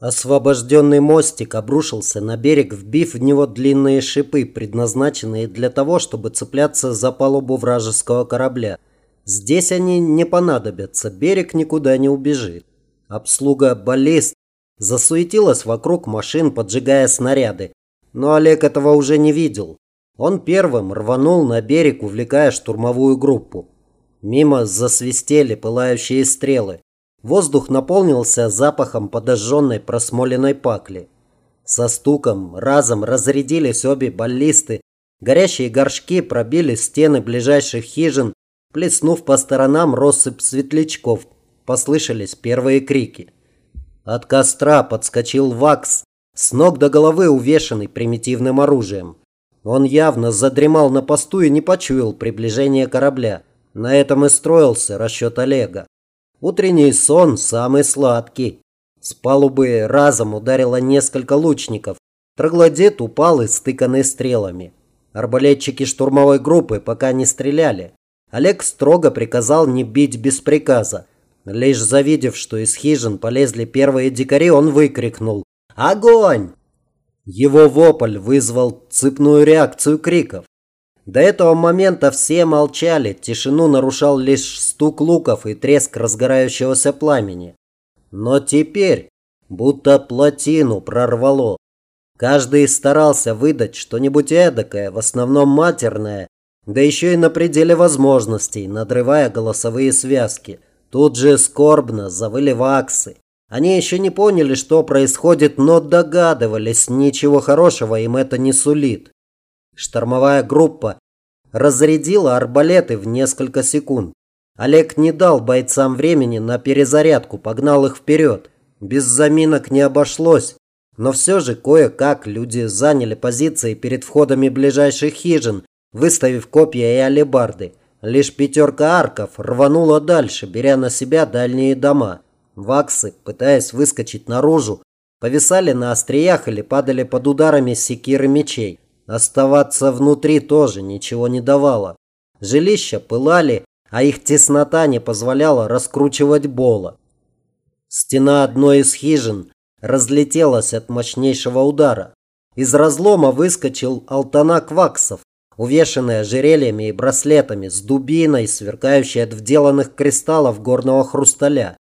Освобожденный мостик обрушился на берег, вбив в него длинные шипы, предназначенные для того, чтобы цепляться за палубу вражеского корабля. Здесь они не понадобятся, берег никуда не убежит. Обслуга баллист засуетилась вокруг машин, поджигая снаряды. Но Олег этого уже не видел. Он первым рванул на берег, увлекая штурмовую группу. Мимо засвистели пылающие стрелы. Воздух наполнился запахом подожженной просмоленной пакли. Со стуком разом разрядились обе баллисты. Горящие горшки пробили стены ближайших хижин, плеснув по сторонам россыпь светлячков. Послышались первые крики. От костра подскочил Вакс, с ног до головы увешанный примитивным оружием. Он явно задремал на посту и не почуял приближение корабля. На этом и строился расчет Олега. Утренний сон самый сладкий. С палубы разом ударило несколько лучников. Троглодит упал, истыканный стрелами. Арбалетчики штурмовой группы пока не стреляли. Олег строго приказал не бить без приказа. Лишь завидев, что из хижин полезли первые дикари, он выкрикнул «Огонь!». Его вопль вызвал цепную реакцию криков. До этого момента все молчали, тишину нарушал лишь стук луков и треск разгорающегося пламени. Но теперь будто плотину прорвало. Каждый старался выдать что-нибудь эдакое, в основном матерное, да еще и на пределе возможностей, надрывая голосовые связки. Тут же скорбно завыли ваксы. Они еще не поняли, что происходит, но догадывались, ничего хорошего им это не сулит. Штормовая группа разрядила арбалеты в несколько секунд. Олег не дал бойцам времени на перезарядку, погнал их вперед. Без заминок не обошлось, но все же кое-как люди заняли позиции перед входами ближайших хижин, выставив копья и алебарды. Лишь пятерка арков рванула дальше, беря на себя дальние дома. Ваксы, пытаясь выскочить наружу, повисали на остриях или падали под ударами секир и мечей. Оставаться внутри тоже ничего не давало. Жилища пылали, а их теснота не позволяла раскручивать бола. Стена одной из хижин разлетелась от мощнейшего удара. Из разлома выскочил алтанак ваксов, увешанный ожерельями и браслетами, с дубиной, сверкающей от вделанных кристаллов горного хрусталя.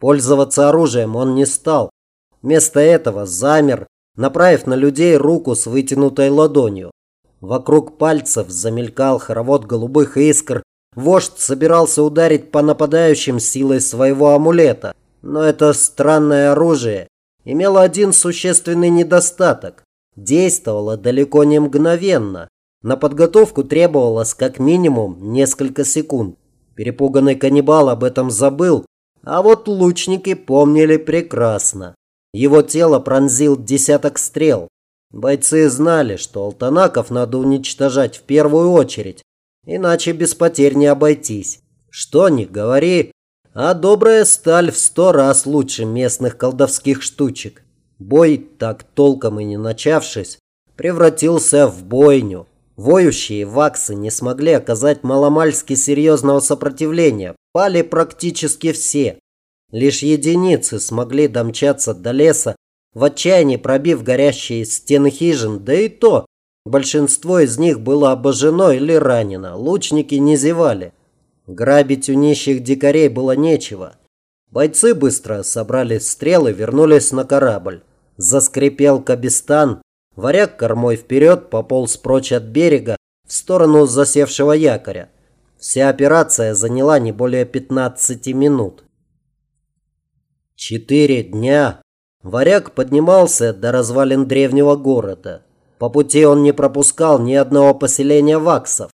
Пользоваться оружием он не стал. Вместо этого замер, направив на людей руку с вытянутой ладонью. Вокруг пальцев замелькал хоровод голубых искр. Вождь собирался ударить по нападающим силой своего амулета. Но это странное оружие имело один существенный недостаток. Действовало далеко не мгновенно. На подготовку требовалось как минимум несколько секунд. Перепуганный каннибал об этом забыл, а вот лучники помнили прекрасно. Его тело пронзил десяток стрел. Бойцы знали, что алтанаков надо уничтожать в первую очередь, иначе без потерь не обойтись. Что ни говори, а добрая сталь в сто раз лучше местных колдовских штучек. Бой, так толком и не начавшись, превратился в бойню. Воющие ваксы не смогли оказать маломальски серьезного сопротивления, пали практически все. Лишь единицы смогли домчаться до леса, в отчаянии пробив горящие стены хижин, да и то большинство из них было обожжено или ранено, лучники не зевали. Грабить у нищих дикарей было нечего. Бойцы быстро собрали стрелы, вернулись на корабль. Заскрипел кабистан, варяг кормой вперед пополз прочь от берега в сторону засевшего якоря. Вся операция заняла не более 15 минут. Четыре дня варяг поднимался до развалин древнего города. По пути он не пропускал ни одного поселения ваксов.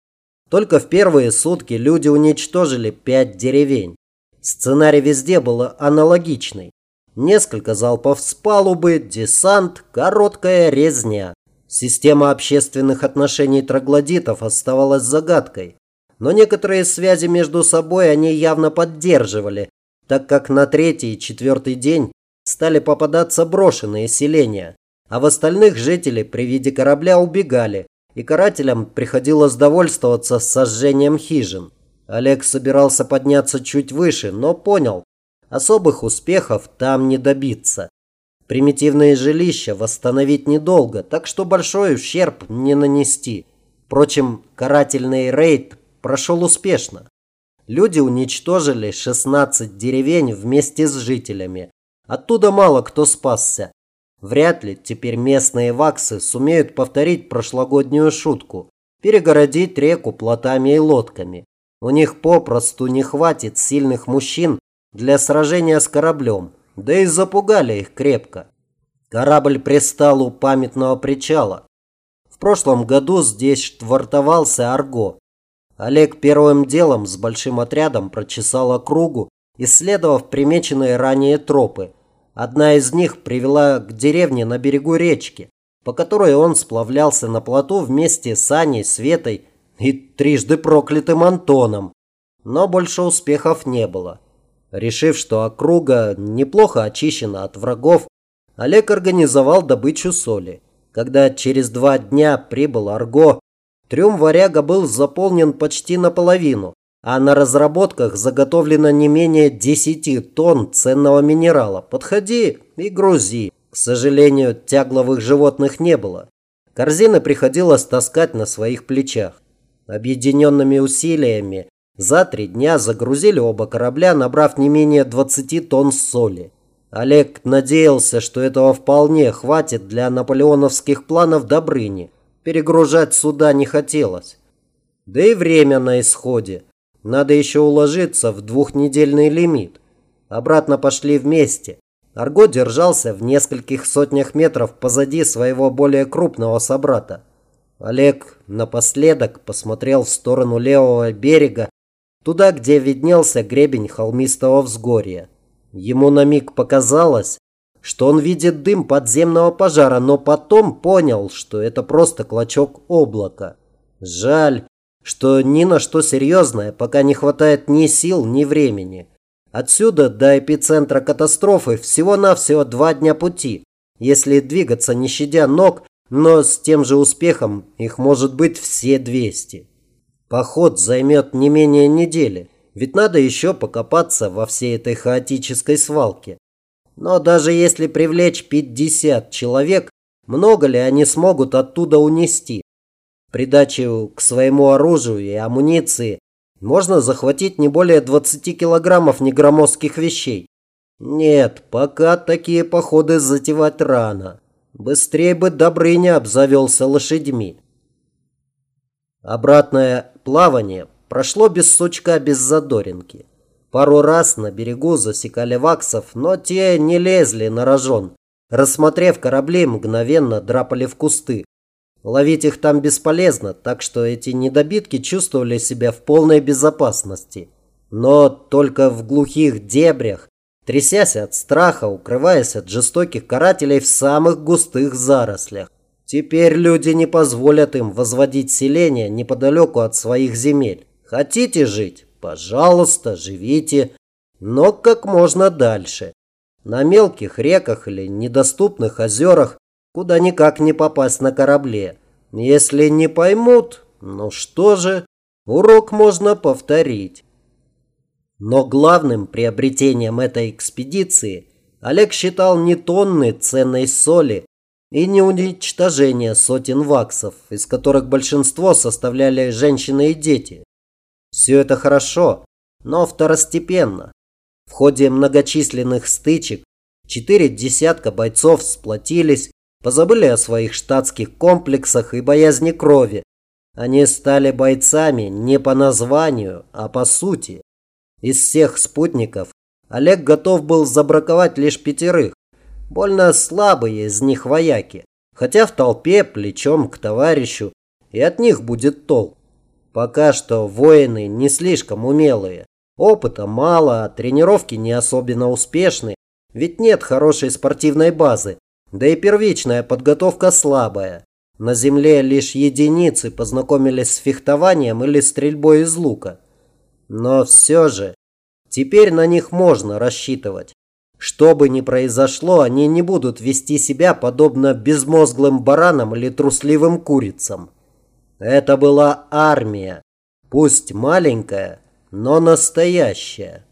Только в первые сутки люди уничтожили пять деревень. Сценарий везде был аналогичный. Несколько залпов с палубы, десант, короткая резня. Система общественных отношений троглодитов оставалась загадкой. Но некоторые связи между собой они явно поддерживали, так как на третий и четвертый день стали попадаться брошенные селения, а в остальных жители при виде корабля убегали, и карателям приходилось довольствоваться сожжением хижин. Олег собирался подняться чуть выше, но понял, особых успехов там не добиться. Примитивные жилища восстановить недолго, так что большой ущерб не нанести. Впрочем, карательный рейд прошел успешно. Люди уничтожили 16 деревень вместе с жителями. Оттуда мало кто спасся. Вряд ли теперь местные ваксы сумеют повторить прошлогоднюю шутку – перегородить реку плотами и лодками. У них попросту не хватит сильных мужчин для сражения с кораблем, да и запугали их крепко. Корабль пристал у памятного причала. В прошлом году здесь штвартовался Арго. Олег первым делом с большим отрядом прочесал округу, исследовав примеченные ранее тропы. Одна из них привела к деревне на берегу речки, по которой он сплавлялся на плоту вместе с Аней, Светой и трижды проклятым Антоном. Но больше успехов не было. Решив, что округа неплохо очищена от врагов, Олег организовал добычу соли. Когда через два дня прибыл Арго, трюм варяга был заполнен почти наполовину, а на разработках заготовлено не менее 10 тонн ценного минерала. Подходи и грузи. К сожалению, тягловых животных не было. Корзины приходилось таскать на своих плечах. Объединенными усилиями за три дня загрузили оба корабля, набрав не менее 20 тонн соли. Олег надеялся, что этого вполне хватит для наполеоновских планов Добрыни. Перегружать суда не хотелось. Да и время на исходе. Надо еще уложиться в двухнедельный лимит. Обратно пошли вместе. Арго держался в нескольких сотнях метров позади своего более крупного собрата. Олег напоследок посмотрел в сторону левого берега туда, где виднелся гребень холмистого взгорья. Ему на миг показалось, что он видит дым подземного пожара, но потом понял, что это просто клочок облака. Жаль, что ни на что серьезное пока не хватает ни сил, ни времени. Отсюда до эпицентра катастрофы всего-навсего два дня пути. Если двигаться не щадя ног, но с тем же успехом их может быть все 200. Поход займет не менее недели, ведь надо еще покопаться во всей этой хаотической свалке. Но даже если привлечь 50 человек, много ли они смогут оттуда унести? Придачу к своему оружию и амуниции можно захватить не более 20 килограммов негромоздких вещей. Нет, пока такие походы затевать рано. Быстрее бы Добрыня обзавелся лошадьми. Обратное плавание прошло без сучка, без задоринки. Пару раз на берегу засекали ваксов, но те не лезли на рожон. Рассмотрев корабли, мгновенно драпали в кусты. Ловить их там бесполезно, так что эти недобитки чувствовали себя в полной безопасности. Но только в глухих дебрях, трясясь от страха, укрываясь от жестоких карателей в самых густых зарослях. Теперь люди не позволят им возводить селение неподалеку от своих земель. Хотите жить? Пожалуйста, живите, но как можно дальше. На мелких реках или недоступных озерах, куда никак не попасть на корабле. Если не поймут, ну что же, урок можно повторить. Но главным приобретением этой экспедиции Олег считал не тонны ценной соли, и не уничтожение сотен ваксов, из которых большинство составляли женщины и дети. Все это хорошо, но второстепенно. В ходе многочисленных стычек четыре десятка бойцов сплотились, позабыли о своих штатских комплексах и боязни крови. Они стали бойцами не по названию, а по сути. Из всех спутников Олег готов был забраковать лишь пятерых. Больно слабые из них вояки, хотя в толпе плечом к товарищу, и от них будет толк. Пока что воины не слишком умелые. Опыта мало, а тренировки не особенно успешны, ведь нет хорошей спортивной базы, да и первичная подготовка слабая. На земле лишь единицы познакомились с фехтованием или стрельбой из лука. Но все же, теперь на них можно рассчитывать. Что бы ни произошло, они не будут вести себя подобно безмозглым баранам или трусливым курицам. Это была армия, пусть маленькая, но настоящая.